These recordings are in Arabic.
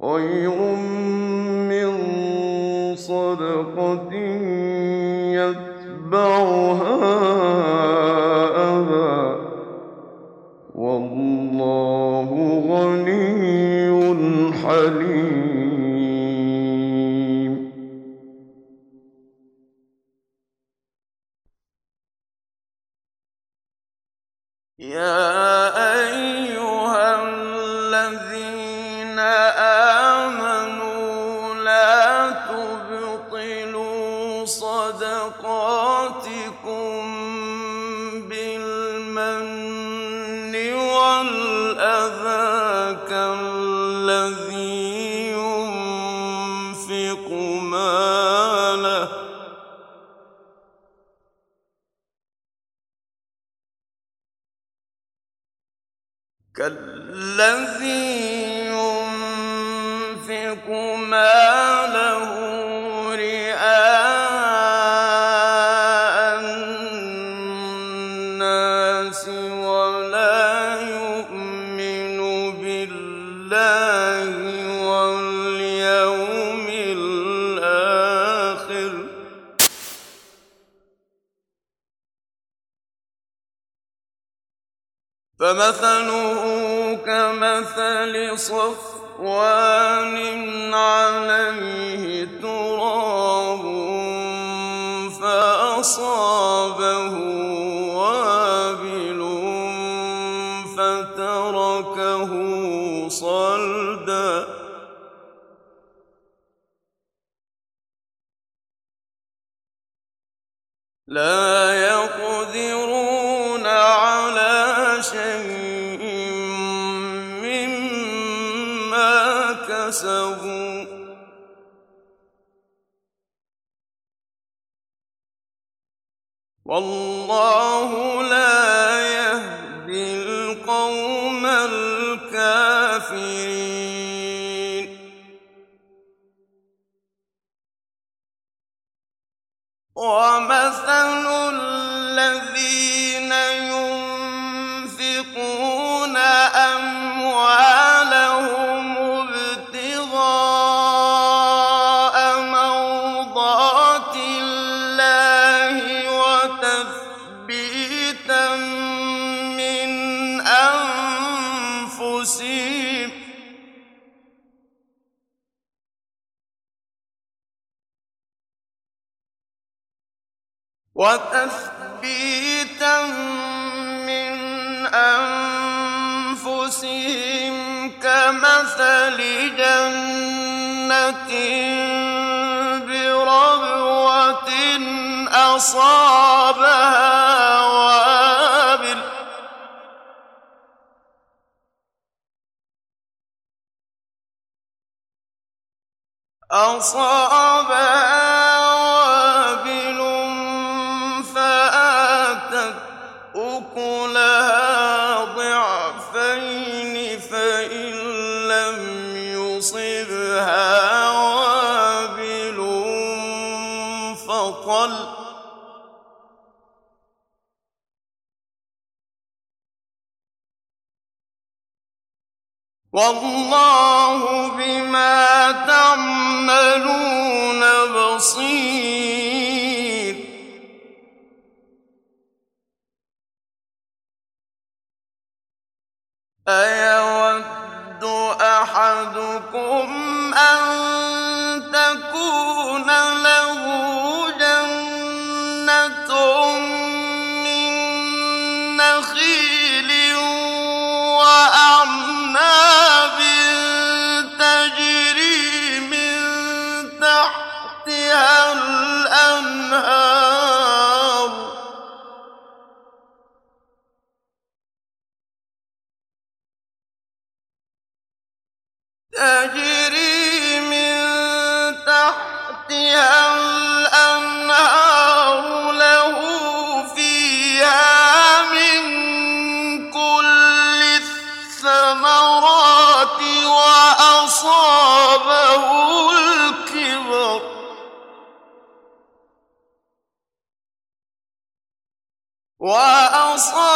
خَيْرٌ مِّن صَدَقَةٍ يَتْبَعُهَا أَذًى ۗ وَاللَّهُ غَنِيٌّ حَلِيمٌ. يَا يُنفِقُ فَمَثَلُهُ كَمَثَلِ صَفْوَانٍ عَلَيْهِ تُرَابٌ فَأَصَابَهُ وَابِلٌ فَتَرَكَهُ صَلْدًا ۖ لَّا مِّمَّا كَسَبُوا ۗ وَاللَّهُ لَا أَنفُسِهِمْ ۚ كَمَثَلِ جَنَّةٍ بِرَبْوَةٍ أَصَابَهَا وَابِلٌ فَآتَتْ أُكُلَهَا ضِعْفَيْنِ ۚ وَاللَّهُ بِمَا تَعْمَلُونَ بَصِيرٌ. أَيَوَدُّ أَحَدُكُمْ أَن تَكُونَ لَهُ تجري من تحتها الأنهار له من كل الثمرات وأصابه الكبر. وأصابه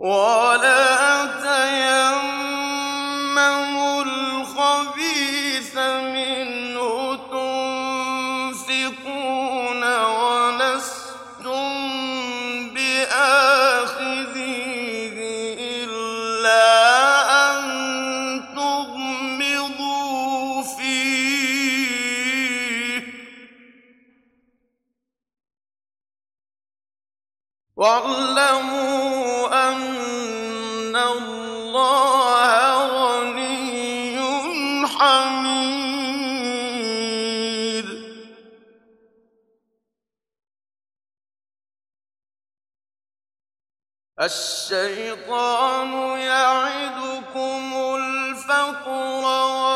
ولا تيمموا الخبيث منه تنفقون ولستم إلا أن تغمضوا فيه. واعلموا الشيطان يعدكم الفقر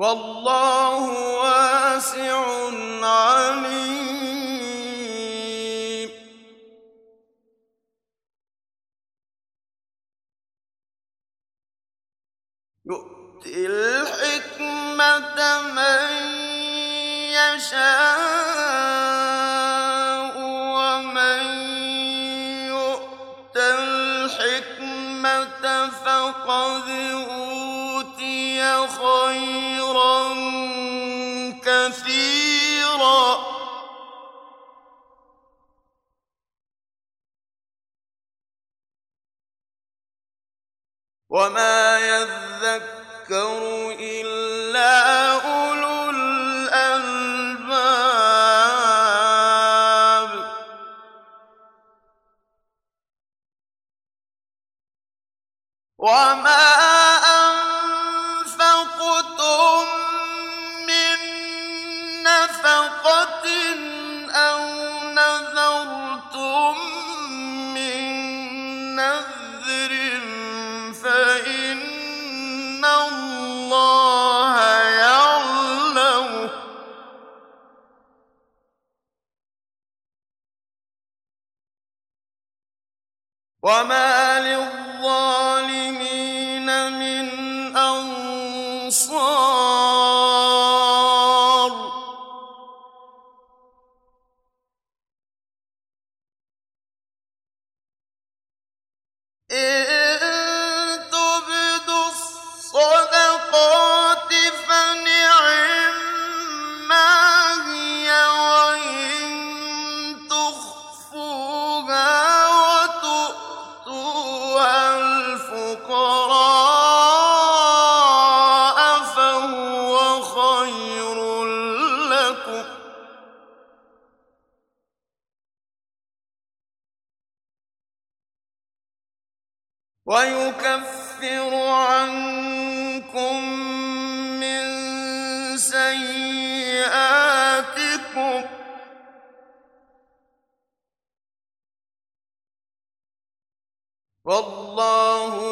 والله واسع عليم. يؤتي الحكمة من يشاء ومن يؤت الحكمة فقد وما يذكر إلا أولو الألباب وما وما للظالمين ويكفر عنكم من سيئاتكم. والله